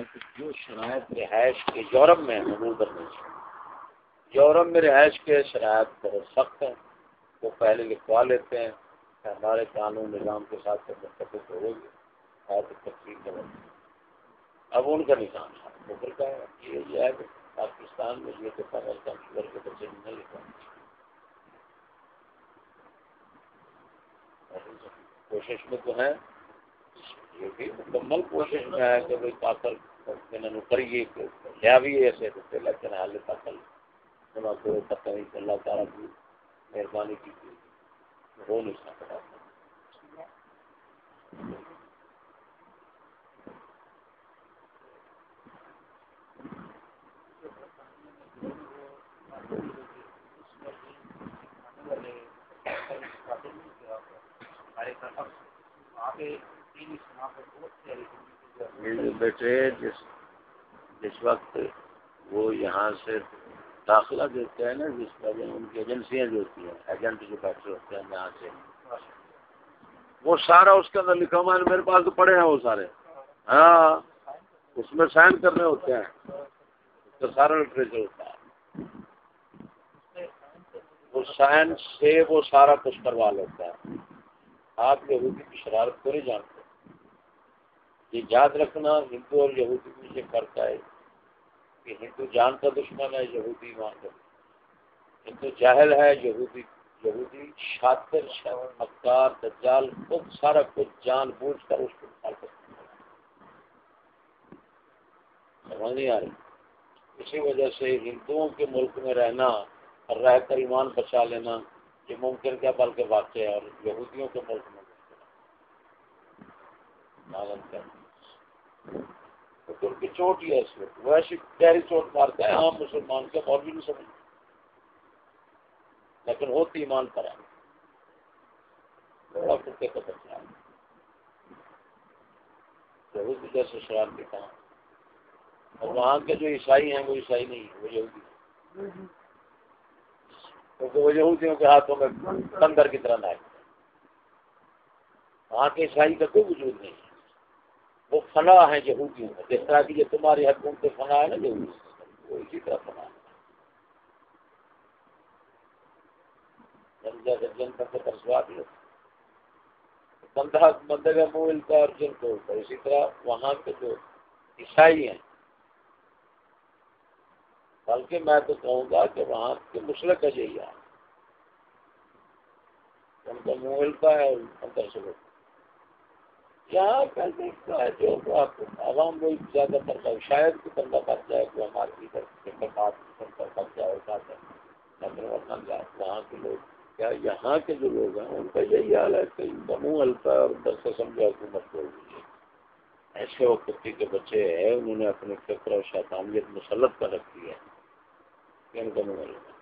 ہے کہ جو شرائط رہائش کے یورپ میں عمل کرنے یورپ میں رہائش کے شرائط بہت سخت ہیں۔ وہ پہلے لکھوا لیتے ہیں کہ ہمارے قانون نظام کے ساتھ متفق ہو گے تقسیم اب ان کا نظام ہے۔ کا ہے؟ یہ ہے کہ پاکستان میں یہ کہ شوگر کے بچے نہیں لکھوا کوشش میں تو ہے یہ بھی مکمل کوشش میں ہے کہ بھائی پاکل کریے لیا بھی ایسے لیکن حال پاکل کو نہیں اللہ تعالیٰ کی مہربانی کی ہو نہیں سکتا بیٹے، جس جس وقت وہ یہاں سے داخلہ دیتے ہیں نا، جس وجہ ان کی ایجنسیاں جو ہوتی ہیں، ایجنٹ جو بیٹھے ہوتے ہیں یہاں سے، وہ سارا اس کے اندر لکھا ہوا ہے، میرے پاس تو پڑے ہیں وہ سارے۔ ہاں اس میں سائن کرنے ہوتے ہیں، اس کا سارا لٹریچر ہوتا ہے۔ وہ سائن سے وہ سارا کچھ کروا لیتا ہے۔ آپ یہودی کی شرارت کو نہیں جانتے۔ یہ یاد رکھنا ہندو اور یہودی مجھے کرتا ہے کہ ہندو جان کا دشمن ہے، یہودی مان کا۔ ہندو جاہل ہے، یہودی یہودی شاطر مکار، دجال، خود سارا کچھ جان بوجھ کر اس کو سمجھ نہیں آ رہی؟ اسی وجہ سے ہندوؤں کے ملک میں رہنا اور رہ کر ایمان بچا لینا، یہ ممکن کیا بلکہ واقع ہے اور یہودیوں کے ملک میں۔ ان کی چوٹ ہی ہے اس وقت وہ ایسی گہری چوٹ مارتا ہے عام مسلمان کے اور بھی نہیں سمجھ لیکن ہوتی ایمان پر ہے کتے کا بچہ یہودی جیسے شرارتی کہاں اور وہاں کے جو عیسائی ہیں، وہ عیسائی نہیں وہ یہودی کیونکہ وہ یہودیوں کے ہاتھوں میں بندر کی طرح نہ وہاں کے عیسائی کا کوئی وجود نہیں ہے۔ وہ فنا ہے یہودیوں میں۔ جس طرح کی یہ تمہاری حکومت فنا ہے نا یہودی وہ اسی طرح فنا ہے۔ یعنی جن کا ترسوا دیا بندہ، بندے کا منہ ملتا ہے اور جن کو ہوتا ہے اسی طرح وہاں کے جو عیسائی ہیں۔ بلکہ میں تو کہوں گا کہ وہاں کے مسلک کا یہی ہے ان کا منہ ملتا ہے اور اندر سے ہوتا ہے یہاں ہے جو عوام وہ زیادہ تر شاید کہ بندہ بچ جائے، کوئی ہماری بات بچ جائے لیکن وہاں کے لوگ، کیا یہاں کے جو لوگ ہیں، ان کا یہی حال ہے کہ ان منہ ہلتا ہے اور در سے سمجھا حکومت بول دیجیے ایسے وقت کے بچے ہیں، انہوں نے اپنے فکر اور شیطانیت مسلط کر رکھی ہے کہ ان کا منہ ہلتا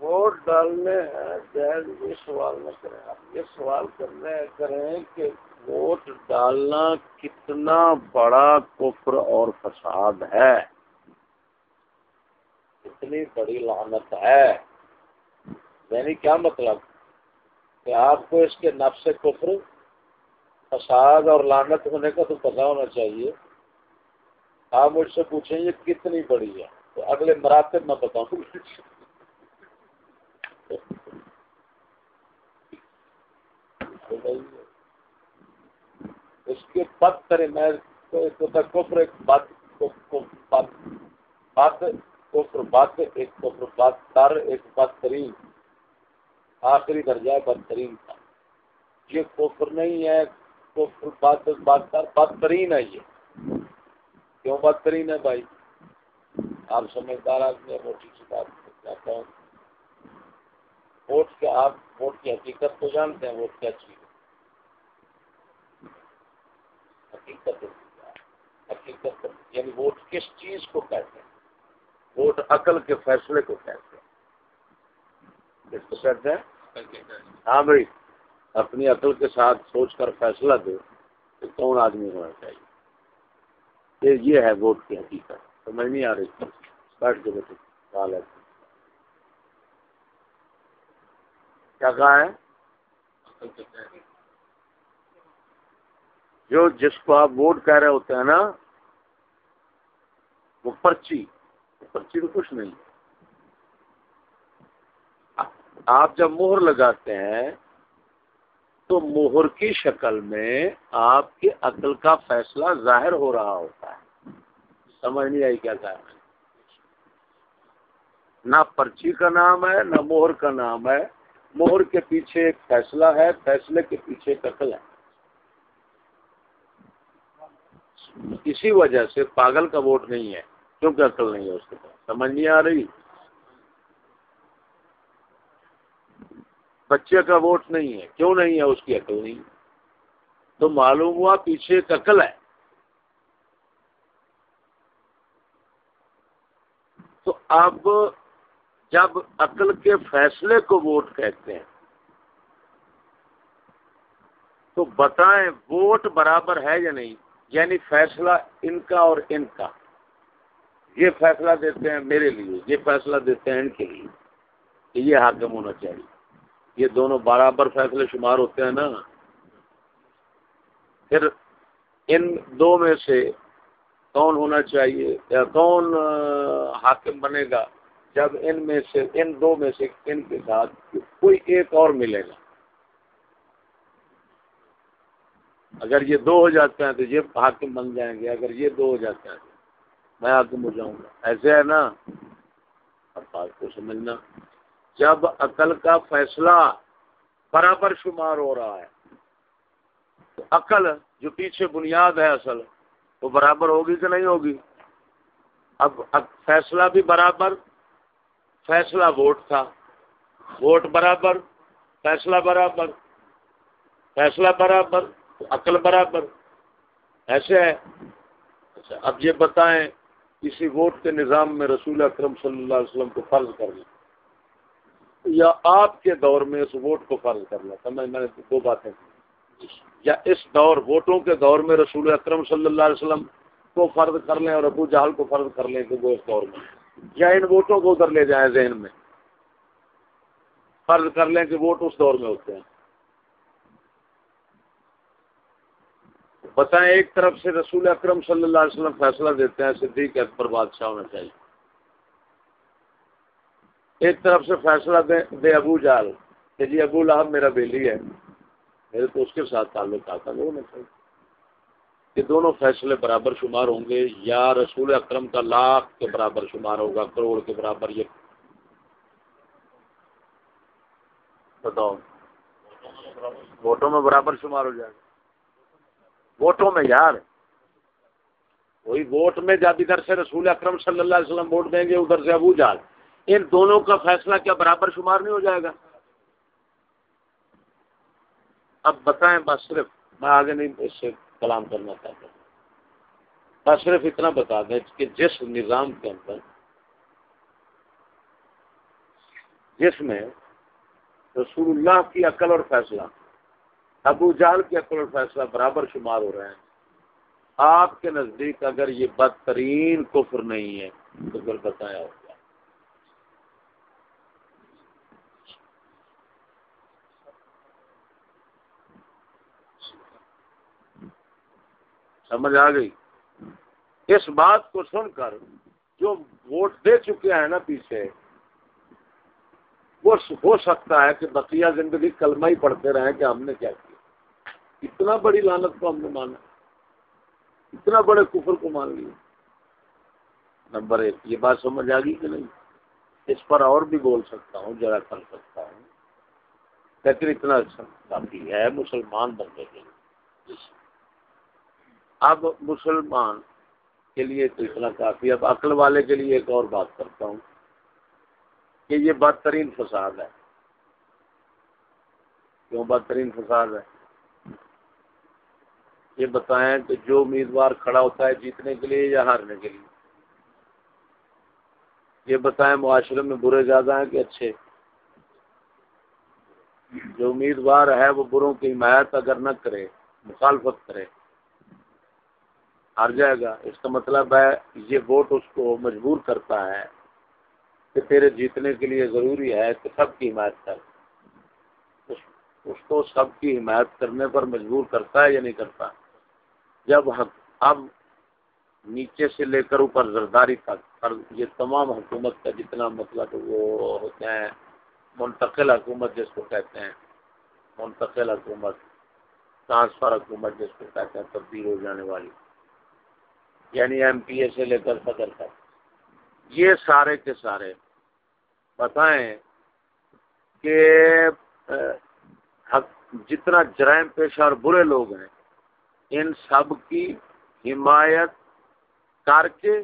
ووٹ ڈالنے ہیں یہ سوال نہ کریں۔ آپ یہ سوال کرنے کریں کہ ووٹ ڈالنا کتنا بڑا کفر اور فساد ہے۔ کتنی بڑی لعنت ہے۔ یعنی کیا مطلب؟ کہ آپ کو اس کے نفس کفر، فساد اور لانت ہونے کا تو پتا ہونا چاہیے۔ آپ مجھ سے پوچھیں یہ کتنی بڑی ہے؟ تو اگلے مراتب میں بتاؤں۔ اس کے بد کرے، میں کفر، ایک بات بات کفر، بات ایک کفر، بات تر، ایک بدترین آخری درجہ بدترین تھا۔ یہ کفر نہیں ہے، کفر، بات بات تر بدترین ہے یہ۔ کیوں بدترین ہے بھائی؟ آپ سمجھدار آدمی موٹی سی بات کہتا ہوں ووٹ کے آپ ووٹ کی حقیقت کو جانتے ہیں ووٹ کیا چیز حقیقت حقیقت یعنی ووٹ کس چیز کو کہتے ہیں؟ ووٹ عقل کے فیصلے کو کہتے ہیں۔ کس کو کہتے ہیں؟ ہاں بھائی اپنی عقل کے ساتھ سوچ کر فیصلہ دو تو کون آدمی ہونا چاہیے۔ یہ ہے ووٹ کی حقیقت۔ سمجھ نہیں آ رہی۔ بیٹھ کے بیٹھے کیا کہا ہے؟ جو جس کو آپ ووٹ کہہ رہے ہوتے ہیں نا، وہ پرچی پرچی تو کچھ نہیں۔ آپ جب مہر لگاتے ہیں، تو مہر کی شکل میں آپ کی عقل کا فیصلہ ظاہر ہو رہا ہوتا ہے۔ سمجھ نہیں آئی کیا کہا نہ پرچی کا نام ہے، نہ مہر کا نام ہے۔ مہر کے پیچھے ایک فیصلہ ہے، فیصلے کے پیچھے ایک عقل ہے۔ اسی وجہ سے پاگل کا ووٹ نہیں ہے، کیونکہ عقل نہیں ہے اس کے پاس۔ سمجھ نہیں آ رہی؟ بچے کا ووٹ نہیں ہے، کیوں نہیں ہے اس کی عقل نہیں؟ تو معلوم ہوا پیچھے ایک عقل ہے۔ تو اب جب عقل کے فیصلے کو ووٹ کہتے ہیں، تو بتائیں ووٹ برابر ہے یا نہیں؟ یعنی فیصلہ ان کا اور ان کا۔ یہ فیصلہ دیتے ہیں میرے لیے، یہ فیصلہ دیتے ہیں ان کے لیے۔ کہ یہ حاکم ہونا چاہیے۔ یہ دونوں برابر فیصلے شمار ہوتے ہیں نا۔ پھر ان دو میں سے کون ہونا چاہیے؟ یا کون حاکم بنے گا؟ جب ان میں سے ان دو میں سے ان کے ساتھ کوئی ایک اور ملے گا۔ اگر یہ دو ہو جاتے ہیں تو یہ حاکم بن جائیں گے، اگر یہ دو ہو جاتے ہیں تو میں حاکم ہو جاؤں گا۔ ایسے ہے نا۔ اب بات کو سمجھنا۔ جب عقل کا فیصلہ برابر شمار ہو رہا ہے، تو عقل جو پیچھے بنیاد ہے اصل، وہ برابر ہوگی کہ نہیں ہوگی؟ اب فیصلہ بھی برابر فیصلہ ووٹ تھا۔ ووٹ برابر، فیصلہ برابر فیصلہ برابر، عقل برابر۔ ایسے ہے۔ اچھا اب یہ بتائیں، کسی ووٹ کے نظام میں رسول اکرم صلی اللہ علیہ وسلم کو فرض کر لیں۔ یا آپ کے دور میں اس ووٹ کو فرض کر لیں۔ سمجھ میں نے دو باتیں۔ کی یا اس دور، ووٹوں کے دور میں رسول اکرم صلی اللہ علیہ وسلم کو فرض کر لیں اور ابو جہل کو فرض کر لیں کہ وہ اس دور میں۔ یا ان ووٹوں کو ادھر لے جائیں ذہن میں۔ فرض کر لیں کہ ووٹ اس دور میں ہوتے ہیں۔ بتائیں ایک طرف سے رسول اکرم صلی اللہ علیہ وسلم فیصلہ دیتے ہیں، صدیق اکبر بادشاہ ہونا چاہیے۔ ایک طرف سے فیصلہ دے دے ابو جال کہ جی ابو لہب میرا بیلی ہے، میرے تو اس کے ساتھ تعلق آتا وہ ہونا چاہیے۔ کہ دونوں فیصلے برابر شمار ہوں گے، یا رسول اکرم کا لاکھ کے برابر شمار ہوگا، کروڑ کے برابر یہ بتاؤ۔ ووٹوں میں برابر شمار ہو جائے گا۔ ووٹوں میں یار۔ وہی ووٹ میں جب ادھر سے رسول اکرم صلی اللہ علیہ وسلم ووٹ دیں گے، ادھر سے ابو جال ان دونوں کا فیصلہ کیا برابر شمار نہیں ہو جائے گا؟ اب بتائیں بس صرف، میں آگے نہیں، اس سے کلام کرنا چاہتا ہوں بس صرف اتنا بتا دیں کہ جس نظام کے اندر جس میں رسول اللہ کی عقل اور فیصلہ، ابو جال کی عقل اور فیصلہ برابر شمار ہو رہے ہیں، آپ کے نزدیک اگر یہ بدترین کفر نہیں ہے تو پھر بتایا ہو۔ سمجھ آ گئی۔ اس بات کو سن کر جو ووٹ دے چکے ہیں نا پیچھے، وہ ہو سکتا ہے کہ بقیہ زندگی کلمہ ہی پڑھتے رہے کہ ہم نے کیا کیا۔ اتنا بڑی لانت کو ہم نے مانا۔ اتنا بڑے کفر کو مان لیا۔ نمبر ایک، یہ بات سمجھ آ گئی کہ نہیں؟ اس پر اور بھی بول سکتا ہوں ذرا کر سکتا ہوں۔ لیکن اتنا کافی ہے، مسلمان بننے کے لیے۔ اب مسلمان کے لیے تو اتنا کافی اب عقل والے کے لیے ایک اور بات کرتا ہوں کہ یہ بدترین فساد ہے۔ کیوں بدترین فساد ہے؟ یہ بتائیں کہ جو امیدوار کھڑا ہوتا ہے جیتنے کے لیے یا ہارنے کے لیے۔ یہ بتائیں معاشرے میں برے زیادہ ہیں کہ اچھے؟ جو امیدوار ہے وہ بروں کی حمایت اگر نہ کرے، مخالفت کرے ہار جائے گا۔ اس کا مطلب ہے یہ ووٹ اس کو مجبور کرتا ہے کہ تیرے جیتنے کے لیے ضروری ہے کہ سب کی حمایت کر۔ اس اس کو سب کی حمایت کرنے پر مجبور کرتا ہے یا نہیں کرتا؟ جب اب نیچے سے لے کر اوپر زرداری تک یہ تمام حکومت کا جتنا مطلب وہ ہوتے ہیں، منتقل حکومت جس کو کہتے ہیں، منتقل حکومت، ٹرانسفر حکومت جس کو کہتے ہیں، تبدیل ہو جانے والی۔ یعنی ایم پی اے سے لے کر صدر تک۔ یہ سارے کے سارے بتائیں کہ جتنا جرائم پیشہ اور برے لوگ ہیں، ان سب کی حمایت کر کے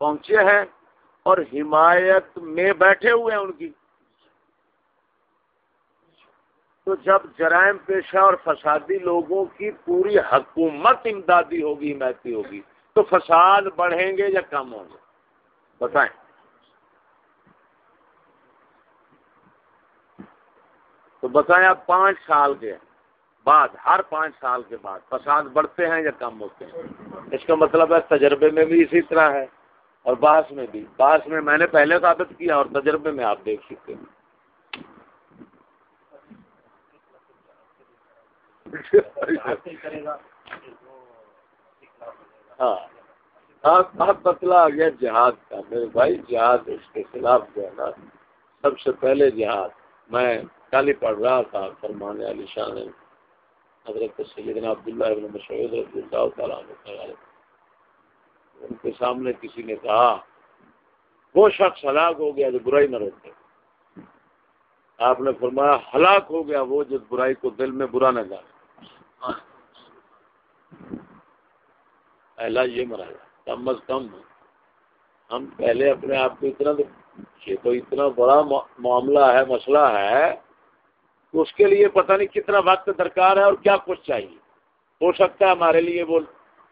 پہنچے ہیں اور حمایت میں بیٹھے ہوئے ہیں ان کی۔ تو جب جرائم پیشہ اور فسادی لوگوں کی پوری حکومت امدادی ہوگی حمایتی ہوگی، تو فساد بڑھیں گے یا کم ہوں گے؟ بتائیں۔ تو بتائیں آپ پانچ سال کے بعد، ہر پانچ سال کے بعد فساد بڑھتے ہیں یا کم ہوتے ہیں؟ اس کا مطلب ہے تجربے میں بھی اسی طرح ہے اور باس میں بھی۔ باس میں میں نے پہلے ثابت کیا اور تجربے میں آپ دیکھ سکتے ہیں۔ ہاں۔, ہاں، آپ بتلا آ گیا جہاد کا۔ میرے بھائی، جہاد اس کے خلاف جو ہے نا، سب سے پہلے جہاد۔ میں کل پڑھ رہا تھا فرمانے علی شاہ نے حضرت سیدنا عبداللہ ابن مسعود رضی اللہ تعالیٰ عنہ ان کے سامنے کسی نے کہا، وہ شخص ہلاک ہو گیا جو برائی نہ روکے۔ آپ نے فرمایا، ہلاک ہو گیا وہ جو برائی کو دل میں برا نہ جانے۔ پہلا یہ مرایا کم از کم ہم پہلے اپنے آپ کو اتنا یہ تو اتنا بڑا معاملہ ہے، مسئلہ ہے تو اس کے لیے پتہ نہیں کتنا وقت درکار ہے اور کیا کچھ چاہیے۔ ہو سکتا ہے ہمارے لیے وہ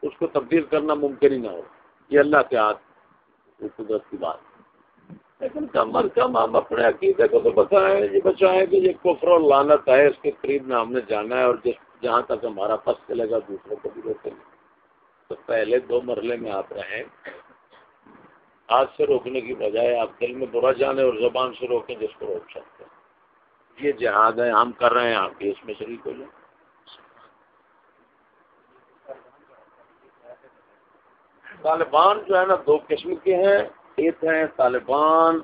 اس کو تبدیل کرنا ممکن ہی نہ ہو۔ یہ اللہ کے ہاتھ قدرت کی بات۔ لیکن کم از کم ہم اپنے عقیدے کو تو بتائیں، یہ بچائیں کہ یہ کفر اور لانت ہے، اس کے قریب میں ہم نے جانا ہے اور جس جہاں تک ہمارا پس چلے گا دوسروں کو بھی روکیں گے۔ تو پہلے دو مرلے میں آپ رہیں۔ ہاتھ سے روکنے کی بجائے آپ دل میں برا جانے اور زبان سے روکیں جس کو روک سکتے ہیں۔ یہ جہاد ہے، ہم کر رہے ہیں، آپ بھی اس میں شریک ہو جائیں۔ طالبان جو ہے نا، دو قسم کے ہیں۔ ایک ہیں طالبان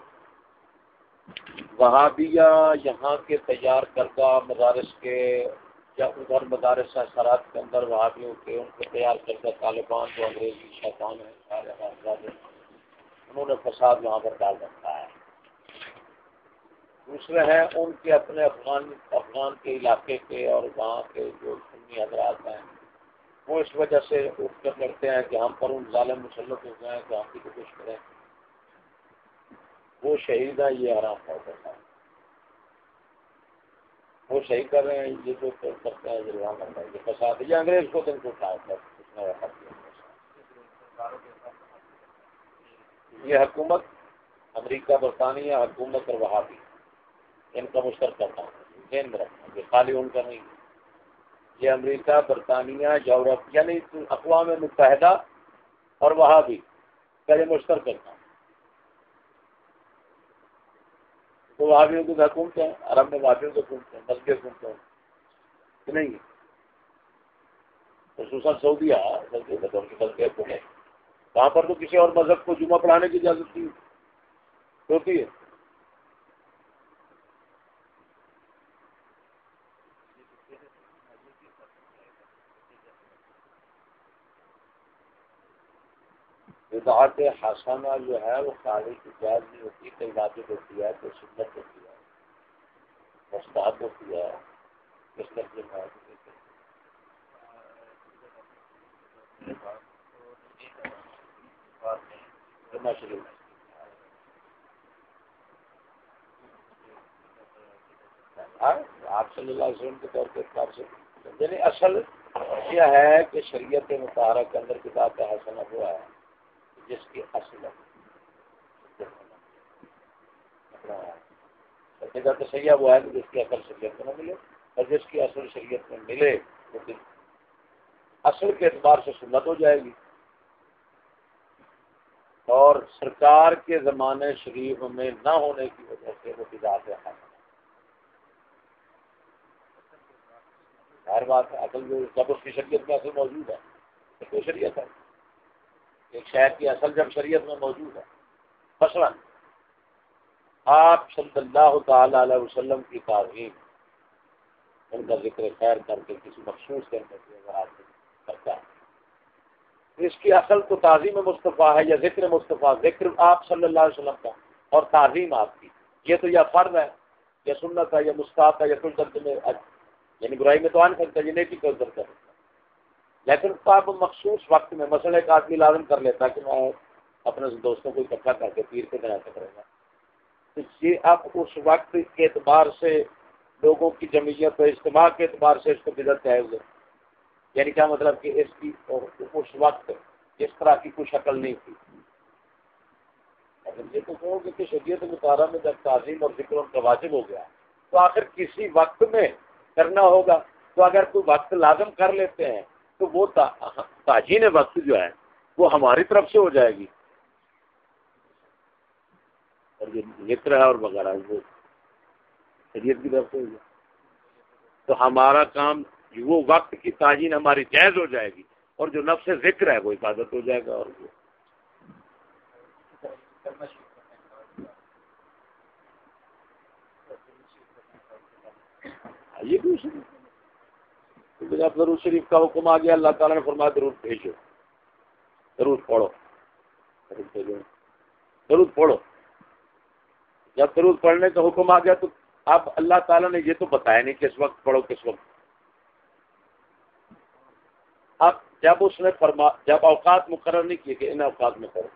وہابیہ، یہاں کے تیار کردہ مدارس کے یا ادھر مدارس اثرات کے اندر وہابیوں کے، ان کو تیار کردہ طالبان جو انگریزی شیطان ہیں انہوں نے فساد وہاں پر ڈال رکھا ہے۔ دوسرے ہیں ان کے اپنے افغان افغان کے علاقے کے اور وہاں کے جو سنی حضرات ہیں۔ وہ اس وجہ سے اٹھ کر لڑتے ہیں کہ ہم پر ان ظالم مسلط ہو گئے ہیں کہ ہم بھی کچھ کریں۔ وہ شہید ہیں، یہ آرام پڑ کرتا ہے وہ صحیح کر رہے ہیں، یہ جو کرتے ہیں یہ وہاں کرتا ہے۔ یہ فساد یہ انگریز کو دن کو اٹھایا تھا اس نے یہ حکومت امریکہ برطانیہ، حکومت اور وہاں بھی ان کا مشترکہ تھا ذہن میں رکھنا یہ خالی ان کا نہیں یہ امریکہ، برطانیہ، یورپ یعنی اقوام متحدہ اور وہاں بھی کا یہ مشترکہ تھا تو وہابیوں کی حکومت ہیں عرب میں وہابیوں کی حکومت ہیں مسجد حکومت ہیں۔ کہ نہیں خصوصاً سعودیہ مذہبی کی حکومت وہاں پر تو کسی اور مذہب کو جمعہ پڑھانے کی اجازت نہیں ہوتی ہے۔ بدعت حسنہ جو ہے وہ خالی کی جائز نہیں ہوتی کئی واجب ہوتی ہے تو سنت ہوتی ہے، مستحب ہوتی ہے کس طرح ہاں، آپ صلی اللہ علیہ وسلم کے طور پہ یعنی اصل یہ ہے کہ شریعت مطالعہ کے اندر کتاب کا حسنہ ہوا ہے۔ جس کی اصل سجدہ تو سیاح وہ ہے جس کی اصل شریعت میں نہ ملے۔ اور جس کی اصل شریعت میں ملے وہ دل اصل کے اعتبار سے سنت ہو جائے گی۔ اور سرکار کے زمانے شریف میں نہ ہونے کی وجہ سے وہ بدعت ہے۔ ہر بات ہے عقل جو جب اس کی شریعت میں اصل موجود ہے۔ تو شریعت ہے۔ ایک شہر کی اصل جب شریعت میں موجود ہے۔ مثلاً، آپ صلی اللہ تعالی علیہ وسلم کی تعظیم، ان کا ذکر خیر کر کے کسی مخصوص کرنے سے اگر آپ کرتا ہے۔ اس کی اصل تو تعظیم مصطفیٰ ہے یا ذکر مصطفیٰ، ذکر آپ صلی اللہ علیہ وسلم کا اور تعظیم آپ کی۔ یہ تو یا فرض ہے، یا سنت ہے، یا مستعد ہے، یا کل درد میں یعنی برائی میں تو آ نہیں سکتا یہ نیکی کو درد کر لیکن آپ مخصوص وقت میں، مثلا ایک آدمی لازم کر لیتا کہ میں اپنے دوستوں کو اکٹھا کر کے پیر کے بنا کے کرے گا تو جی، یہ اب اس وقت کے اعتبار سے لوگوں کی جمعیت و اجتماع کے اعتبار سے اس کو بدت ہے یعنی کیا مطلب کہ اس کی اس وقت اس طرح کی کوئی شکل نہیں تھی؟ اگر یہ تو کہو کہ شریعت مطالعہ میں جب تعظیم اور ذکر کا واجب ہو گیا تو آخر کسی وقت میں کرنا ہوگا۔ تو اگر کوئی وقت لازم کر لیتے ہیں تو وہ تاجین وقت جو ہے، وہ ہماری طرف سے ہو جائے گی۔ اور جو متر ہے اور وغیرہ، وہ شریعت کی طرف سے ہو جائے۔ تو ہمارا کام وہ وقت کی تعین ہماری جائز ہو جائے گی۔ اور جو نفس ذکر ہے، وہ حفاظت ہو جائے گا اور وہ۔ یہ بھی جب ضرور شریف کا حکم آ گیا، اللہ تعالیٰ نے فرمایا ضرور بھیجو۔ ضرور پڑھو۔ ضرور پڑھو۔ جب ضرور پڑھنے کا حکم آ گیا تو اب اللہ تعالیٰ نے یہ تو بتایا نہیں کس وقت پڑھو، کس وقت۔ اب جب اس نے فرما، جب اوقات مقرر نہیں کیے کہ ان اوقات میں کرو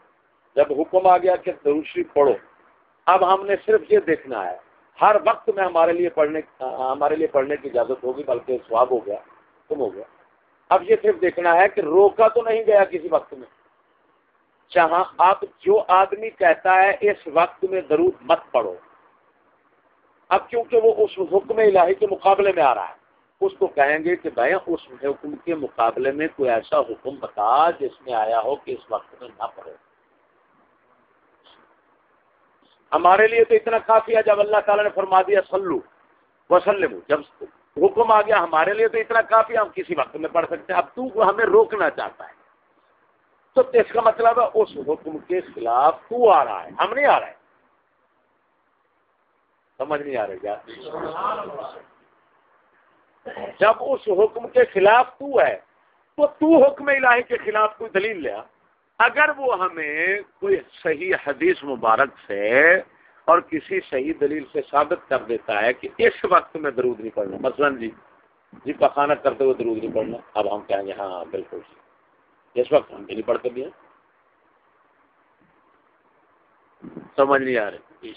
جب حکم آ گیا کہ دروشری پڑھو، اب ہم نے صرف یہ دیکھنا ہے، ہر وقت میں ہمارے لیے پڑھنے، ہمارے لیے پڑھنے کی اجازت ہوگی، بلکہ سواب ہو گیا۔ تم ہو گیا۔ اب یہ صرف دیکھنا ہے کہ روکا تو نہیں گیا کسی وقت میں۔ جہاں اب جو آدمی کہتا ہے اس وقت میں ضرور مت پڑھو۔ اب کیونکہ وہ اس حکم الہی کے مقابلے میں آ رہا ہے، اس کو کہیں گے کہ بھائی اس حکم کے مقابلے میں کوئی ایسا حکم بتا جس میں آیا ہو کہ اس وقت میں نہ پڑھو۔ ہمارے لیے تو اتنا کافی ہے، جب اللہ تعالیٰ نے فرما دیا سلو وسلم جب حکم آ گیا ہمارے لیے تو اتنا کافی ہم کسی وقت میں پڑھ سکتے ہیں۔ اب تو ہمیں روکنا چاہتا ہے۔ تو اس کا مطلب ہے اس حکم کے خلاف تو آ رہا ہے، ہم نہیں آ رہے۔ سمجھ نہیں آ رہی کیا؟ جب اس حکم کے خلاف تو ہے، تو تو حکم الہی کے خلاف کوئی دلیل لیا اگر وہ ہمیں کوئی صحیح حدیث مبارک سے اور کسی صحیح دلیل سے ثابت کر دیتا ہے کہ اس وقت میں درود نہیں پڑھنا۔ مثلا جی جی پخانا کرتے ہوئے درود نہیں پڑھنا۔ اب ہم کہیں گے ہاں بالکل جی۔ اس وقت ہم بھی نہیں پڑھتے بھی ہیں۔ سمجھ نہیں آ رہی۔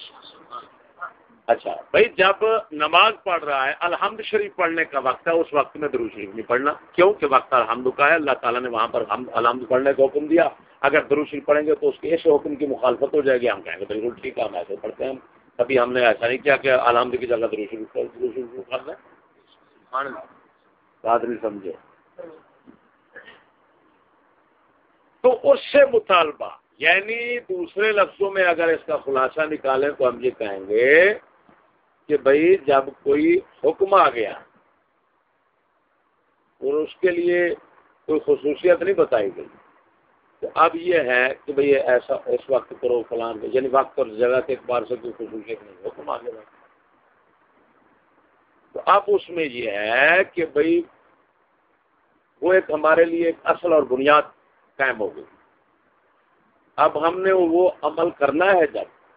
اچھا بھائی، جب نماز پڑھ رہا ہے، الحمد شریف پڑھنے کا وقت ہے، اس وقت میں درود شریف نہیں پڑھنا۔ کیوں؟ کہ وقت الحمد کا ہے، اللہ تعالیٰ نے وہاں پر الحمد پڑھنے کا حکم دیا۔ اگر درود شریف پڑھیں گے تو اس کے اس حکم کی مخالفت ہو جائے گی۔ ہم کہیں گے بالکل ٹھیک ہے ہم ایسے پڑھتے ہیں۔ کبھی ہم نے ایسا نہیں کیا کہ الحمد کی جگہ درود شریف کر دیں۔ بات نہیں سمجھے۔ تو اس سے مطالبہ یعنی دوسرے لفظوں میں اگر اس کا خلاصہ نکالیں تو ہم یہ کہیں گے کہ بھائی جب کوئی حکم آ گیا اور اس کے لیے کوئی خصوصیت نہیں بتائی گئی اب یہ ہے کہ بھائی ایسا اس وقت کرو فلان یعنی وقت اور جگہ کے اعتبار سے کوئی خصوصیت نہیں حکم آ گیا تو اب اس میں یہ ہے کہ بھائی وہ ایک ہمارے لیے ایک اصل اور بنیاد قائم ہو گئی۔ اب ہم نے وہ عمل کرنا ہے جب،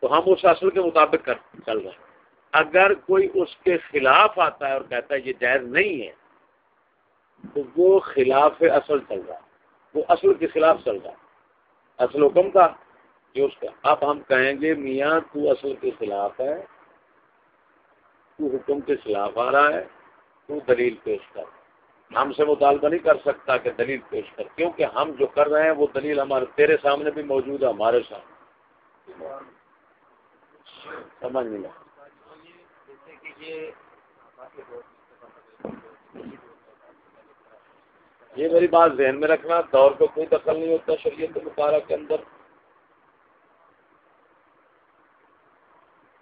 تو ہم اس اصل کے مطابق چل رہے ہیں۔ اگر کوئی اس کے خلاف آتا ہے اور کہتا ہے یہ جائز نہیں ہے، تو وہ خلاف اصل چل رہا ہے۔ وہ اصل کے خلاف چل رہا ہے۔ اصل حکم کا جو اس کا۔ اب ہم کہیں گے، میاں، تو اصل کے خلاف ہے۔ تو حکم کے خلاف آ رہا ہے۔ تو دلیل پیش کر۔ ہم سے مطالبہ نہیں کر سکتا کہ دلیل پیش کر۔ کیونکہ ہم جو کر رہے ہیں، وہ دلیل ہمارے، تیرے سامنے بھی موجود ہے، ہمارے سامنے۔ سمجھ نہیں یہ میری بات ذہن میں رکھنا دور کو کوئی دخل نہیں ہوتا شریعت مطالعہ کے اندر۔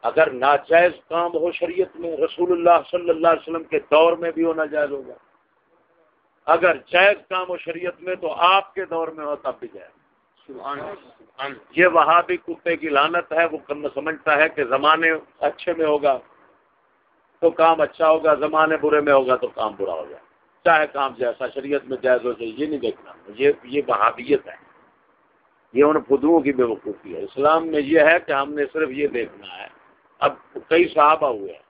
اگر ناجائز کام ہو شریعت میں رسول اللہ صلی اللہ علیہ وسلم کے دور میں بھی وہ ناجائز ہوگا۔ اگر جائز کام ہو شریعت میں تو آپ کے دور میں ہو تب بھی جائز۔ یہ وہاں بھی کتے کی لانت ہے وہ سمجھتا ہے کہ زمانے اچھے میں ہوگا تو کام اچھا ہوگا زمانے برے میں ہوگا تو کام برا ہوگا۔ چاہے کام جیسا، شریعت میں جائز ہو جائے، یہ نہیں دیکھنا۔ یہ یہ وہابیت ہے۔ یہ ان خدوؤں کی بے وقوفی ہے۔ اسلام میں یہ ہے کہ ہم نے صرف یہ دیکھنا ہے۔ اب کئی صحابہ ہوئے ہیں۔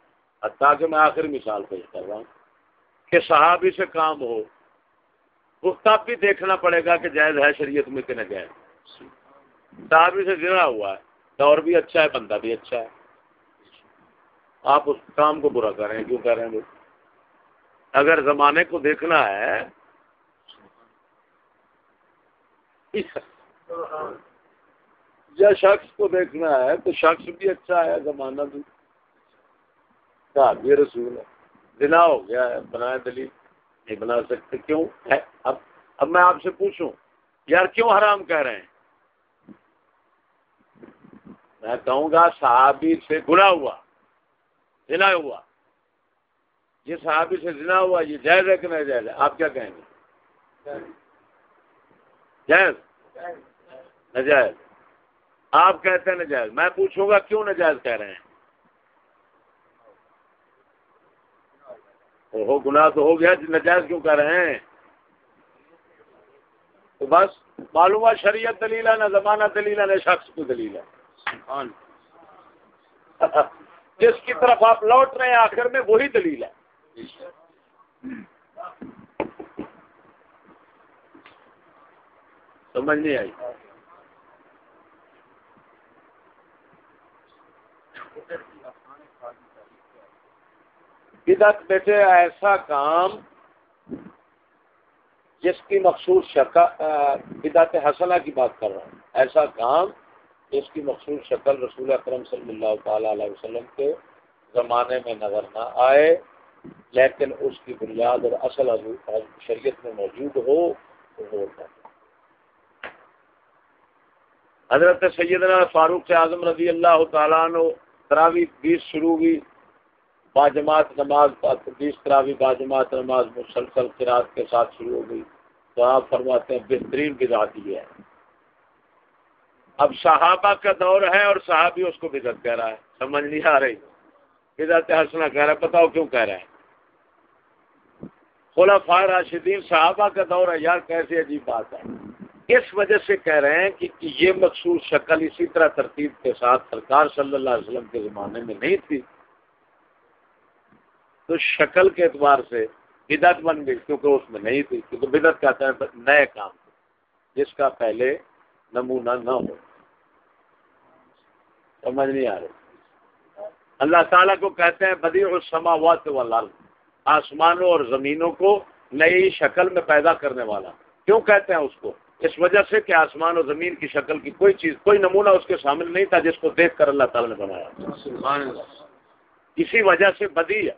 تاکہ میں آخری مثال پیش کر رہا ہوں کہ صحابی سے کام ہو، وہ تب بھی دیکھنا پڑے گا کہ جائز ہے شریعت میں کہ نہ جائز۔ صحابی سے گرا ہوا ہے۔ دور بھی اچھا ہے، بندہ بھی اچھا ہے۔ آپ اس کام کو برا کر رہے ہیں، کیوں کر رہے ہیں؟ اگر زمانے کو دیکھنا ہے یا شخص کو دیکھنا ہے تو شخص بھی اچھا ہے، زمانہ بھی۔ ہاں، یہ رسول ہے۔ دنا ہو گیا ہے، بنائے دلیل۔ نہیں بنا سکتے، کیوں؟ ہے، اب اب میں آپ سے پوچھوں، یار کیوں حرام کہہ رہے ہیں؟ میں کہوں گا، صحابی سے گنا ہوا، زنا ہوا۔ یہ صحابی سے زنا ہوا یہ جائز ہے کہ نہیں جائز ہے؟ آپ کیا کہیں گے؟ جائز؟ نجائز آپ کہتے ہیں نجائز میں پوچھوں گا کیوں نجائز کہہ رہے ہیں؟ ہو گناہ تو ہو گیا نجائز کیوں کہہ رہے ہیں؟ تو بس معلوم ہے شریعت دلیل ہے نہ زمانہ دلیل ہے نہ شخص کو دلیل ہے۔ جس کی طرف آپ لوٹ رہے ہیں آخر میں وہی دلیل ہے۔ سمجھ نہیں آئی۔ بدت بیٹے، ایسا کام جس کی مخصوص شکل بدعت حسنہ کی بات کر رہا ہوں۔ ایسا کام جس کی مخصوص شکل رسول اکرم صلی اللہ تعالی علیہ وسلم کے زمانے میں نظر نہ آئے۔ لیکن اس کی بنیاد اور اصل شریعت میں موجود ہو تو ہو حضرت سیدنا فاروق سے اعظم رضی اللہ تعالیٰ عنہ تراوی بیس شروع ہوئی۔ باجماعت نماز بیس تراوی باجماعت نماز مسلسل قرآد کے ساتھ شروع ہو گئی۔ تو آپ فرماتے ہیں بہترین بدعت یہ ہے۔ اب صحابہ کا دور ہے اور صحابی اس کو بدعت کہہ رہا ہے۔ سمجھ نہیں آ رہی۔ بدعت حسنا کہہ رہا ہے، بتاؤ کیوں کہہ رہا ہے؟ خلفاء راشدین صحابہ کا دور ہے، یار کیسی عجیب بات ہے۔ اس وجہ سے کہہ رہے ہیں کہ یہ مخصوص شکل اسی طرح ترتیب کے ساتھ سرکار صلی اللہ علیہ وسلم کے زمانے میں نہیں تھی۔ تو شکل کے اعتبار سے بدت بن گئی، کیونکہ اس میں نہیں تھی، کیونکہ بدت کہتے ہیں نئے کام جس کا پہلے نمونہ نہ ہو۔ سمجھ نہیں آ رہی۔ اللہ تعالیٰ کو کہتے ہیں بدی السماوات والارض۔ آسمانوں اور زمینوں کو نئی شکل میں پیدا کرنے والا۔ کیوں کہتے ہیں اس کو؟ اس وجہ سے کہ آسمان و زمین کی شکل کی کوئی چیز کوئی نمونہ اس کے شامل نہیں تھا جس کو دیکھ کر اللہ تعالیٰ نے بنایا۔ اسی وجہ سے بدی ہے۔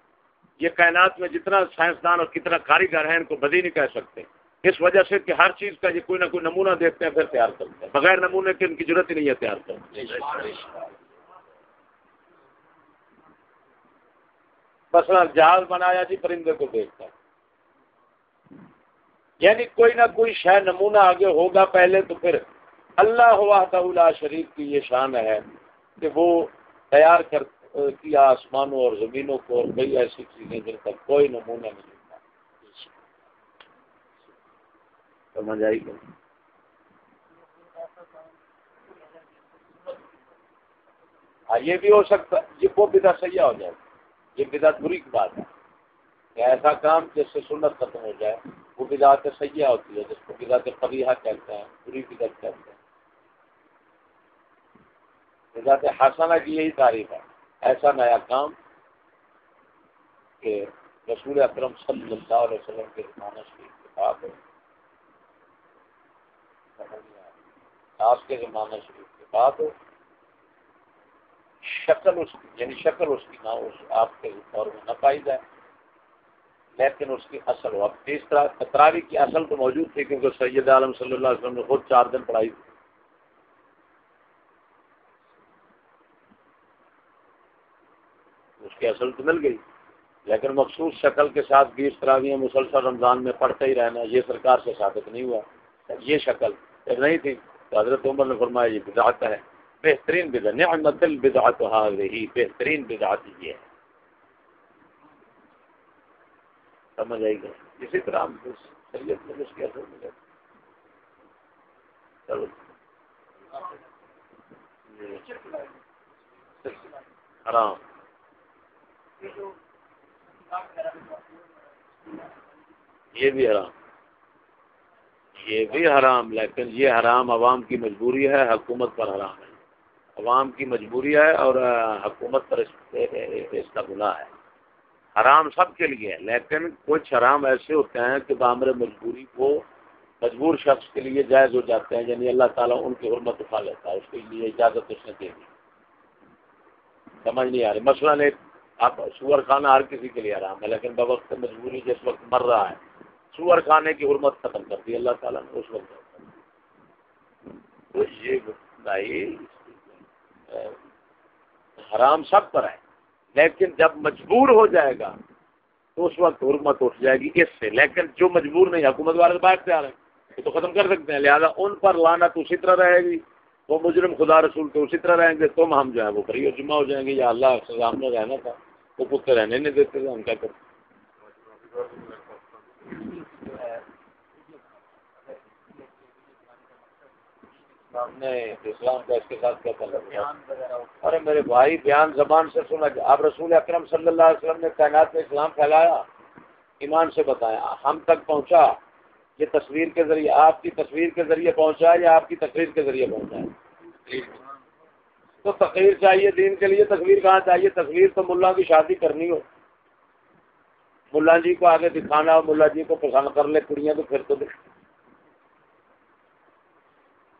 یہ کائنات میں جتنا سائنسدان اور کتنا کاریگر ہے ان کو بدی نہیں کہہ سکتے۔ اس وجہ سے کہ ہر چیز کا یہ کوئی نہ کوئی نمونہ دیکھتے ہیں پھر تیار کرتے ہیں۔ بغیر نمونے کی ان کی ضرورت ہی نہیں ہے تیار کرنے۔ مثلا جہاز بنایا جی پرندے کو دیکھتا۔ ہے یعنی کوئی نہ کوئی شہ نمونہ آگے ہوگا پہلے تو پھر اللہ ہوا شریف کی یہ شان ہے کہ وہ تیار کر کیا آسمانوں اور زمینوں کو اور کئی ایسی چیزیں جن کا کوئی نمونہ نہیں ہوتا۔ سمجھ آئی؟ گئی ہاں یہ بھی ہو سکتا، یہ وہ بدا سیاح ہو جائے۔ گا یہ بدا بری کی بات ہے کہ ایسا کام جس سے سنت ختم ہو جائے، وہ بدعت سیاح ہوتی ہے، جس کو بدعت قبیحہ کہتے ہیں، بری بدعت کہتے ہیں۔ بدعت حسنہ کی یہی تعریف ہے۔ ایسا نیا کام کہ رسول اکرم صلی اللہ علیہ وسلم کے زمانہ شریف کے بعد آپ کے زمانہ شریف کے بعد شکل اس کی یعنی شکل اس کی نہ اس آپ کے دور میں نہ پائی جائے لیکن اس کی اصل ہو اب تیس طرح تراوی کی اصل تو موجود تھی کیونکہ سید عالم صلی اللہ علیہ وسلم نے خود چار دن پڑھائی تھی۔ اس کی اصل تو مل گئی۔ لیکن مخصوص شکل کے ساتھ بیس تراویاں مسلسل رمضان میں پڑھتے ہی رہنا یہ سرکار سے ثابت نہیں ہوا۔ یہ شکل جب نہیں تھی۔ تو حضرت عمر نے فرمایا یہ بدعت ہے۔ بہترین بدعت، نعمت البدعت رہی بہترین بدعت یہ ہے۔ سمجھ آئی گا اسی طرح ہم شریعت میں اس کے اثر ملے چلو۔ حرام یہ بھی حرام۔ یہ بھی حرام، لیکن یہ حرام عوام کی مجبوری ہے، حکومت پر حرام ہے۔ عوام کی مجبوری ہے اور حکومت پر اس کا گناہ ہے۔ حرام سب کے لیے ہے، لیکن کچھ حرام ایسے ہوتے ہیں کہ بامر مجبوری کو مجبور شخص کے لیے جائز ہو جاتے ہیں یعنی اللہ تعالیٰ ان کی حرمت اٹھا لیتا ہے، اس کے لیے اجازت اس نے دے دی۔ سمجھ نہیں آ رہی۔ مثلاً ایک اب سور خانہ ہر کسی کے لیے آرام ہے، لیکن بوقت مجبوری جس وقت مر رہا ہے، سور خانے کی حرمت ختم کر دی، اللہ تعالیٰ نے اس وقت۔ تو یہ بھائی حرام سب پر ہے، لیکن جب مجبور ہو جائے گا تو اس وقت حرمت اٹھ جائے گی اس سے۔ لیکن جو مجبور نہیں، حکومت والے باہر سے آ رہے ہیں۔ تو ختم کر سکتے ہیں، لہٰذا ان پر لانا تو اسی طرح رہے گی۔ وہ مجرم خدا رسول تو اسی طرح رہیں گے۔ تم ہم جو ہے وہ بری جمع ہو جائیں گے، یا اللہ سامنے رہنا تھا، وہ کتے رہنے نہیں دیتے تھے، ہم کیا کرتے اسلام کا اس کے ساتھ کیا تعلق ارے میرے بھائی، بیان زبان سے سنا اب رسول اکرم صلی اللہ علیہ وسلم نے تعینات میں اسلام پھیلایا، ایمان سے بتایا، ہم تک پہنچا۔ یہ تصویر کے ذریعے، آپ کی تصویر کے ذریعے پہنچا یا آپ کی تصویر کے ذریعے پہنچا؟ ہے تو تقریر چاہیے، دین کے لیے تصویر کہاں چاہیے؟ تصویر تو ملا کی شادی کرنی ہو۔ ملا جی کو آگے دکھانا ہو ملا جی کو پسند کر لے، کڑیاں تو پھر تو دکھ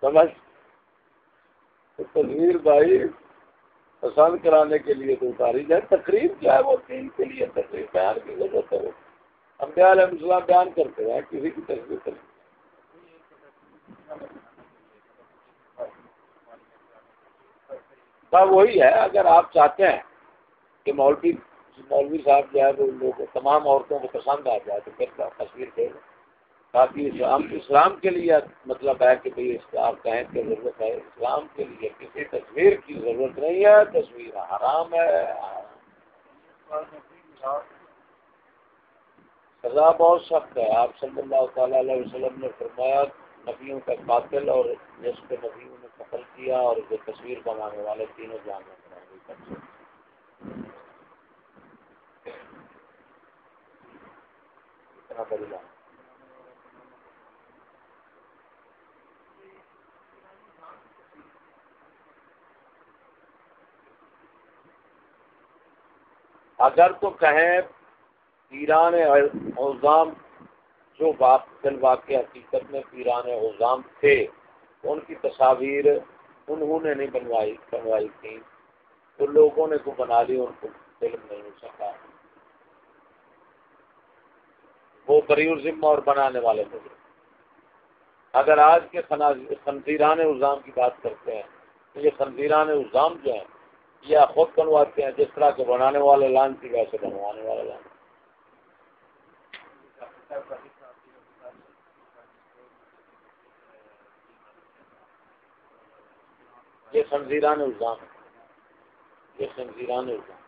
سمجھ؟ تصویر بھائی، پسند کرانے کے لیے تو اتاری جائے۔ تقریب کیا ہے؟ وہ دین کے لیے تقریب بیان کی ضرورت ہے۔ وہ ہم علیہ السلام بیان کرتے ہیں، کسی کی تصویر کرتے وہی ہے، اگر آپ چاہتے ہیں کہ مولوی مولوی صاحب جو ہے، وہ لوگ تمام عورتوں کو پسند آ جائے تو پھر تصویر دے باقی اسلام اسلام کے لیے مطلب ہے کہ بھائی آپ کہیں کہ ضرورت ہے، اسلام کے لیے کسی تصویر کی ضرورت نہیں ہے تصویر حرام ہے۔ سزا بہت سخت ہے۔ آپ صلی اللہ تعالیٰ علیہ وسلم نے فرمایا، نبیوں کا قاتل اور جس کو نبیوں نے قتل کیا اور جو تصویر بنانے والے تینوں جانے اگر تو کہیں پیران اوزام جو دل واقع حقیقت میں پیران اوزام تھے، ان کی تصاویر انہوں نے نہیں بنوائی بنوائی تھی۔ تو لوگوں نے تو بنا لی، ان کو فلم نہیں ہو سکا۔ وہ بریور ذمہ اور بنانے والے لوگ اگر آج کے خنزیران الزام کی بات کرتے ہیں، تو یہ خنزیران الزام جو ہیں یا خود بنواتے ہیں، جس طرح کے بنانے والے لان تھی، ویسے بنوانے والے لان۔ یہ خنزیران الزام یہ خنزیران الزام۔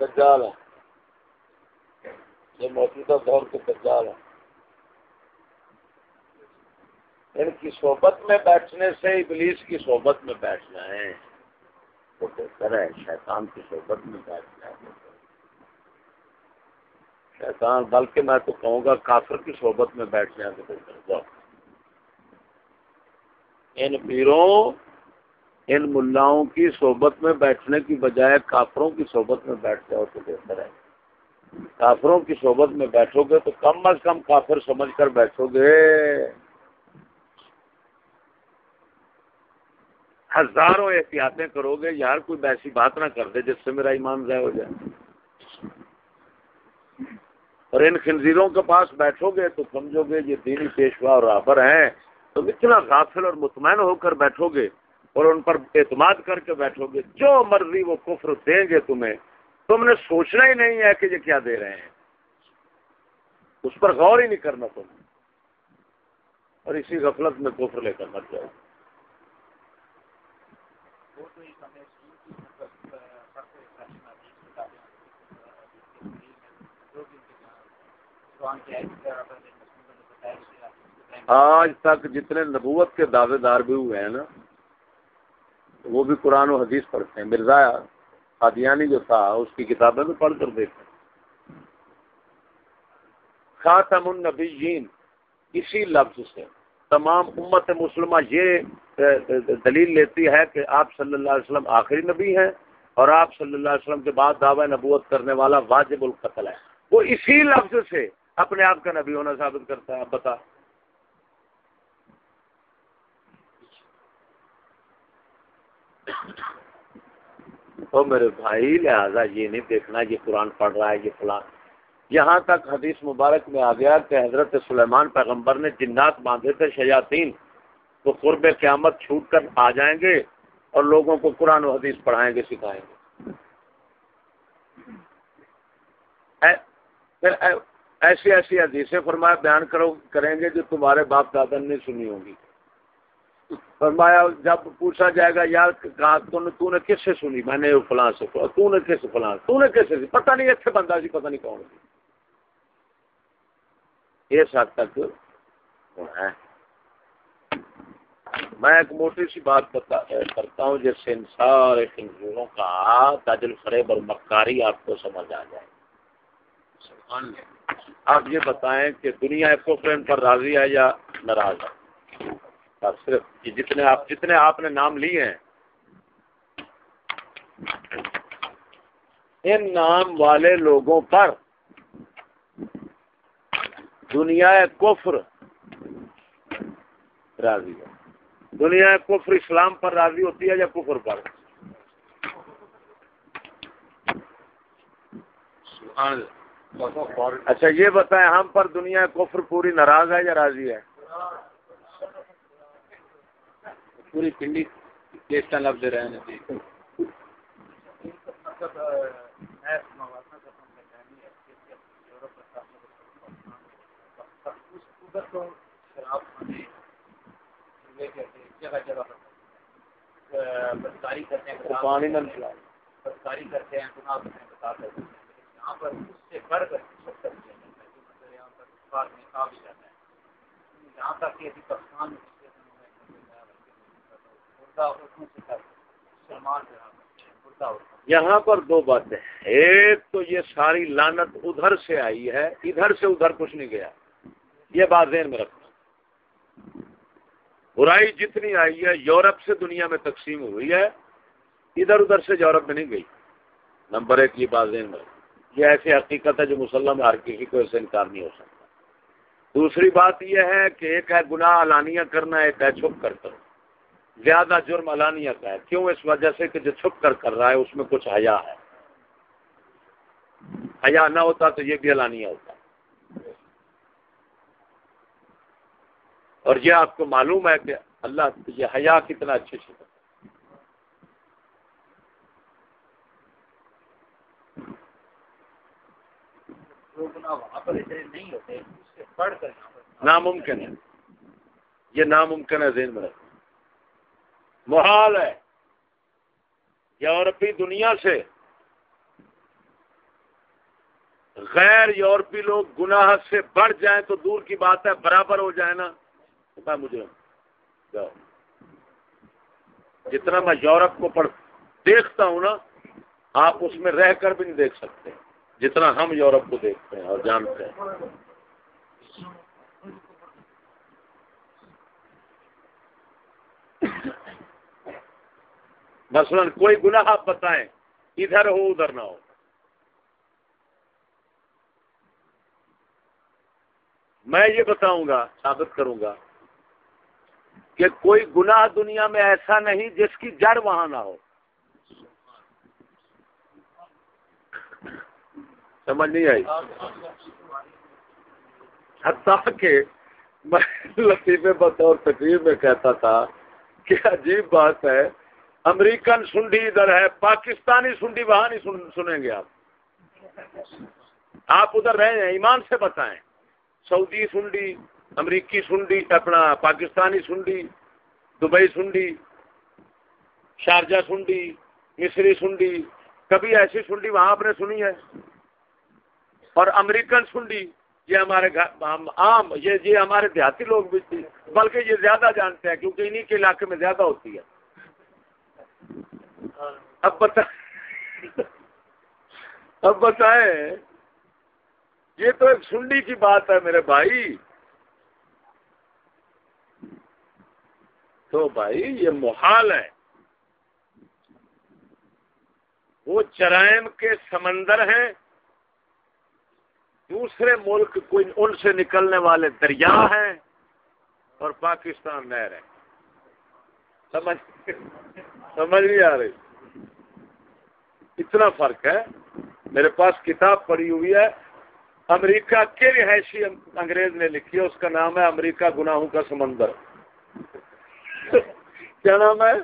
دجال ہے۔ یہ موجودہ دور کے دجال ہے ان کی صحبت میں بیٹھنے سے ابلیس کی صحبت میں بیٹھنا ہے وہ بہتر ہے، شیطان کی صحبت میں بیٹھنا ہے شیطان، بلکہ میں تو کہوں گا، کافر کی صحبت میں بیٹھ جائیں تو بہتر جاؤ۔ ان پیروں، ان ملاؤں کی صحبت میں بیٹھنے کی بجائے کافروں کی صحبت میں بیٹھ جاؤ تو بہتر ہے۔ کافروں کی صحبت میں بیٹھو گے تو کم از کم کافر سمجھ کر بیٹھو گے۔ ہزاروں احتیاطیں کرو گے، یار کوئی ایسی بات نہ کر دے جس سے میرا ایمان ضائع ہو جائے۔ اور ان خنزیروں کے پاس بیٹھو گے تو سمجھو گے یہ دینی پیشوا اور رابر ہیں۔ تم اتنا غافل اور مطمئن ہو کر بیٹھو گے اور ان پر اعتماد کر کے بیٹھو گے۔ جو مرضی وہ کفر دیں گے تمہیں۔ تم نے سوچنا ہی نہیں ہے کہ یہ کیا دے رہے ہیں۔ اس پر غور ہی نہیں کرنا تم۔ اور اسی غفلت میں کفر لے کر مت جاؤ۔ آج تک جتنے نبوت کے دعوے دار بھی ہوئے ہیں نا، وہ بھی قرآن و حدیث پڑھتے ہیں۔ مرزا قادیانی جو تھا، اس کی کتابیں بھی پڑھ کر دیکھتے خاتم النبیین، اسی لفظ سے۔ تمام امت مسلمہ یہ دلیل لیتی ہے کہ آپ صلی اللہ علیہ وسلم آخری نبی ہیں اور آپ صلی اللہ علیہ وسلم کے بعد دعوی نبوت کرنے والا واجب القتل ہے۔ وہ اسی لفظ سے اپنے آپ کا نبی ہونا ثابت کرتا ہے، آپ بتا۔ تو میرے بھائی، لہذا یہ نہیں دیکھنا یہ قرآن پڑھ رہا ہے، یہ فلاں۔ یہاں تک حدیث مبارک میں آ گیا کہ حضرت سلیمان پیغمبر نے جنات باندھے تھے، شیاطین۔ تو قرب قیامت چھوٹ کر آ جائیں گے اور لوگوں کو قرآن و حدیث پڑھائیں گے، سکھائیں گے۔ پھر ایسی ایسی حدیثیں فرمایا، بیان کرو، کریں گے جو تمہارے باپ دادا نے سنی ہوگی فرمایا، جب پوچھا جائے گا، یار، کہا تو نے کس سے سنی؟ میں نے فلاں سے تو نے کس فلاں؟ تو نے کس سے پتہ نہیں اچھے بندہ سی پتہ نہیں کون سی اس حد تک ہے۔ میں ایک موٹی سی بات کرتا ہوں، جس سے ان سارے کنجوروں کا تاجل فریب اور مکاری آپ کو سمجھ آ جائے۔ آپ یہ بتائیں کہ دنیا ایکو فرینڈ پر راضی ہے یا ناراض ہے؟ صرف جتنے آپ جتنے آپ نے نام لیے ہیں۔ ان نام والے لوگوں پر دنیا کفر راضی ہے۔ دنیا کفر اسلام پر راضی ہوتی ہے یا کفر پر؟ اچھا یہ بتائیں ہم پر دنیا کفر پوری ناراض ہے یا راضی ہے؟ پوری پنڈی کا لفظ رہے ہیں۔ پانی نہ کرتے ہیں۔ اس یہاں تک کہ پاکستان یہاں پر دو باتیں ایک تو یہ ساری لانت ادھر سے آئی ہے، ادھر سے ادھر کچھ نہیں گیا۔ یہ بات ذہن میں رکھنا برائی جتنی آئی ہے، یورپ سے دنیا میں تقسیم ہوئی ہے، ادھر ادھر سے یورپ میں نہیں گئی۔ نمبر ایک، یہ بات ذہن میں رکھنا یہ ایسی حقیقت ہے جو مسلم ہر کسی کو اسے انکار نہیں ہو سکتا۔ دوسری بات یہ ہے کہ ایک ہے گناہ علانیہ کرنا، ایک ہے چھپ کر کرنا۔ زیادہ جرم علانیہ کا ہے۔ کیوں؟ اس وجہ سے کہ جو چھپ کر کر رہا ہے، اس میں کچھ حیا ہے۔ حیا نہ ہوتا تو یہ بھی علانیہ ہوتا۔ اور یہ آپ کو معلوم ہے کہ اللہ یہ حیا کتنا اچھی شکر ناممکن ہے۔ یہ ناممکن ہے ذہن میں محال ہے۔ یورپی دنیا سے غیر یورپی لوگ گناہ سے بڑھ جائیں تو دور کی بات ہے، برابر ہو جائے نا۔ مجھے؟ جتنا میں یورپ کو پڑھ دیکھتا ہوں نا، آپ اس میں رہ کر بھی نہیں دیکھ سکتے۔ جتنا ہم یورپ کو دیکھتے ہیں اور جانتے ہیں۔ مثلا کوئی گناہ آپ بتائیں، ادھر ہو، ادھر نہ ہو۔ میں یہ بتاؤں گا، ثابت کروں گا کہ کوئی گناہ دنیا میں ایسا نہیں جس کی جڑ وہاں نہ ہو۔ سمجھ نہیں آئی۔ حتیٰ کہ میں لطیفے بطور تقریر میں کہتا تھا کہ عجیب بات ہے، امریکن سنڈی ادھر ہے، پاکستانی سنڈی وہاں نہیں سنیں گے آپ۔ آپ ادھر رہے ہیں، ایمان سے بتائیں۔ سعودی سنڈی، امریکی سنڈی، اپنا پاکستانی سنڈی، دبئی سنڈی، شارجہ سنڈی، مصری سنڈی، کبھی ایسی سنڈی وہاں آپ نے سنی ہے؟ اور امریکن سنڈی، یہ ہمارے عام، یہ یہ ہمارے دیہاتی لوگ بھی تھی، بلکہ یہ زیادہ جانتے ہیں، کیونکہ انہی کے علاقے میں زیادہ ہوتی ہے۔ اب بتا اب بتائیں، یہ تو ایک سنڈی کی بات ہے میرے بھائی۔ تو بھائی، یہ محال ہے۔ وہ چرائم کے سمندر ہیں۔ دوسرے ملک کوئی ان سے نکلنے والے دریا ہیں اور پاکستان نہر ہے۔ سمجھ سمجھ نہیں آ رہی۔ اتنا فرق ہے۔ میرے پاس کتاب پڑھی ہوئی ہے۔ امریکہ کے رہائشی انگریز نے لکھی ہے، اس کا نام ہے امریکہ گناہوں کا سمندر۔ کیا نام ہے؟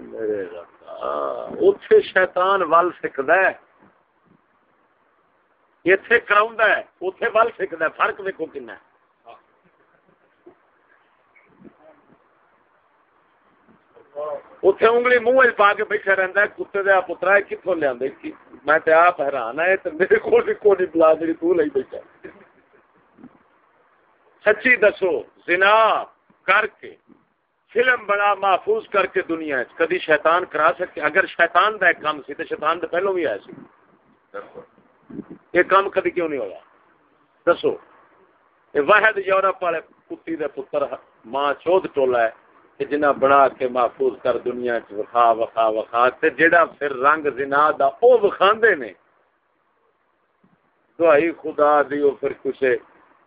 میرے اتے شیطان ول سکھد ہے۔ اتے کراؤں اتے ول سکھد فرق دیکھو کن اتنے انگلی منہ پا کے بیٹھا رہتا ہے کتے دیا پترا کتوں لیا میں آپ حیران ہے میرے کو بلا جی تھی بیٹھا سچی دسو زنا کر کے فلم بنا محفوظ کر کے دنیا کدی شیطان کرا سکے اگر شیطان دا ایک کام سی تو شیطان تو پہلو بھی آیا سی یہ کام کدی کیوں نہیں ہوا دسو، یہ واحد یورپ والے کتی دے پتر ماں چودھ ٹولا ہے کہ جنہ بنا کے محفوظ کر دنیا چ وخا وخا وخا تے جڑا پھر رنگ زنا دا او وکھاندے نے۔ دعائی خدا دیو پھر کچھ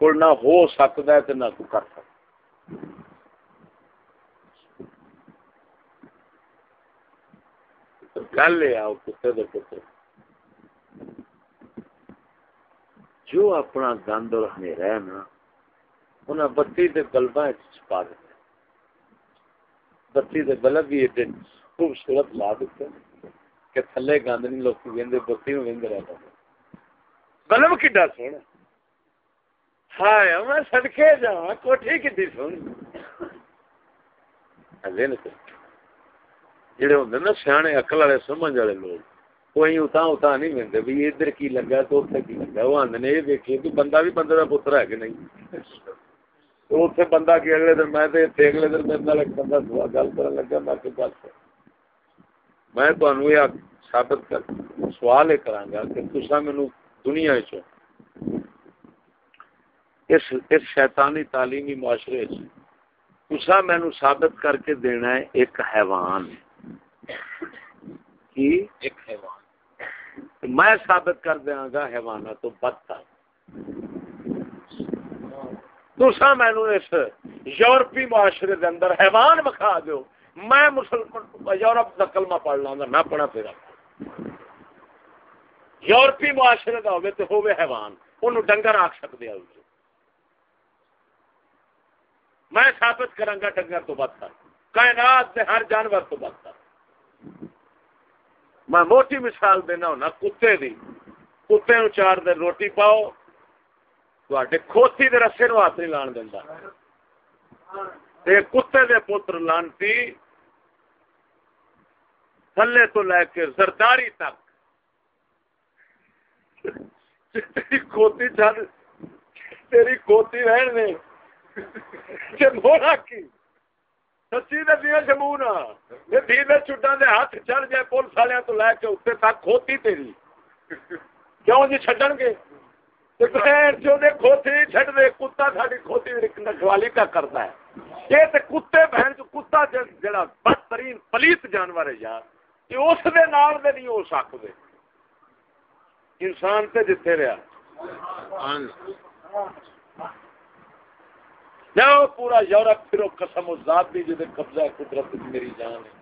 کول نہ ہو سکتا ہے تے نہ تو کر سکتا گل یہ آؤ کتے دے پتر جو اپنا گند اور ہنیرا ہے نا انہیں بتی دے بلبا چھپا دیتے بتی دے بلب بھی ایڈے خوبصورت لا دیتے کہ تھلے گند نہیں لوگ وہدے بتی میں وہدے رہتا بلب کڈا سونا؟ ہائے، میں سدکے جا کوٹھی کی سونی؟ جڑے ہوں نا، سیانے اکل والے، سمجھ والے لوگ۔ کوئی اتا اتا نہیں ملتے بھی ادھر کی لگا تو اتنے کی لگا وہ آدھے یہ کہ بندہ بھی بندے کا پتر ہے کہ نہیں تو اتنے بندہ اگلے دن میں اگلے دن میرے ایک بندہ گل کر لگا میں کہ میں تمہیں یہ ثابت کر سوال یہ کرا گا کہ تصا مینو دنیا چ اس اس شیطانی تعلیمی معاشرے تسا مینو ثابت کر کے دینا ہے ایک حیوان کی ایک حیوان میں ثابت کر دیا گا حیوان تو بدتر تسا مینو اس یورپی معاشرے دے اندر حیوان مکھا دو میں مسلمان یورپ کا کلمہ پڑھ لاں گا نہ پڑھا پھر یورپی معاشرے کا ہوگی تو ہوگی حیوان انہوں ڈنگر آخ سکتے ہیں میں ثابت کروں گا ڈنگر تو بدتر کائنات سے ہر جانور تو بدتر میں موٹی مثال دینا ہونا، کتے دی۔ کتے نو چار دن روٹی پاؤ تے کھوتی دے رسے نو ہاتھ نہیں لان دینا کتے دے پتر لانتی تھلے تو لے کے زرداری تک۔ تیری کھوتی چل تیری کھوتی رہن دے۔ بولا کی؟ سچی دسی دے ہاتھ چڑھ جائے پولیس تو لے کے اتنے تک کھوتی تیری کیوں جی چڈن گے کھوتی چڈ دے کتا ساری کھوتی کا کرتا ہے یہ کتے بہن کتا جڑا بدترین پلیت جانور ہے یار یہ اس دے نال دے نہیں ہو سکتے انسان تے جتھے رہا جاؤ پورا یورپ پھرو قسم و ذات دی جدے قبضہ قدرت میری جان ہے۔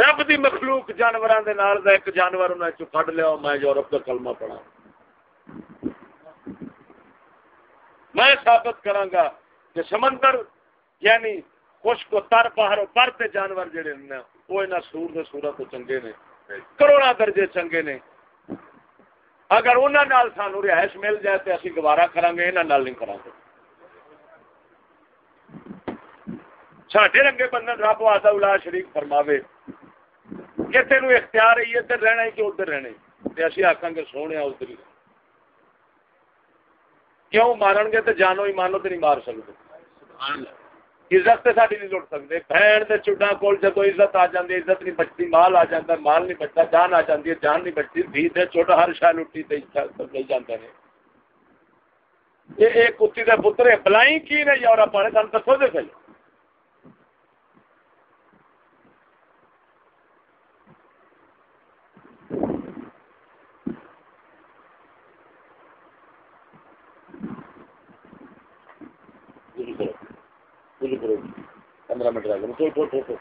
رب دی مخلوق جانوراں دے نال دا ایک جانور انہاں چ کڈ لیا میں یورپ دا کلمہ پڑھا میں ثابت کرا گا کہ سمندر یعنی خشک و تر باہر پر تے جانور جڑے نے وہ انہاں سور دے سورا تو چنگے نے۔ کروڑا درجے چنگے نے۔ اگر انہاں نال سانو رہائش مل جائے تے اسی گوارا کران گے، انہاں نال نہیں کران گے۔ ساڈے رنگے بندن رب وعدہ الا شریف فرماوے۔ کہ تینوں اختیار ہے ادھر رہنا ہے کہ ادھر رہنا ہے۔ تے اسی آکھاں گے سونے ادھر ہی۔ کیوں مارن گے تو جانو ہی مانو تو نہیں مار سکتے عزت تو ساری نہیں لٹ سکتے بہن کے چڈا کول جب عزت آ جاتی عزت نہیں بچتی، مال آ جاتا ہے، مال نہیں بچتا، جان آ جاتی ہے، جان نہیں بچتی۔ دھی تے چٹ ہر شہ لٹی لے جاتے ہیں یہ کتی کے پتر بلائی کی نے یورپ والے؟ سن دسو دے پندرہ منٹ لگ گئے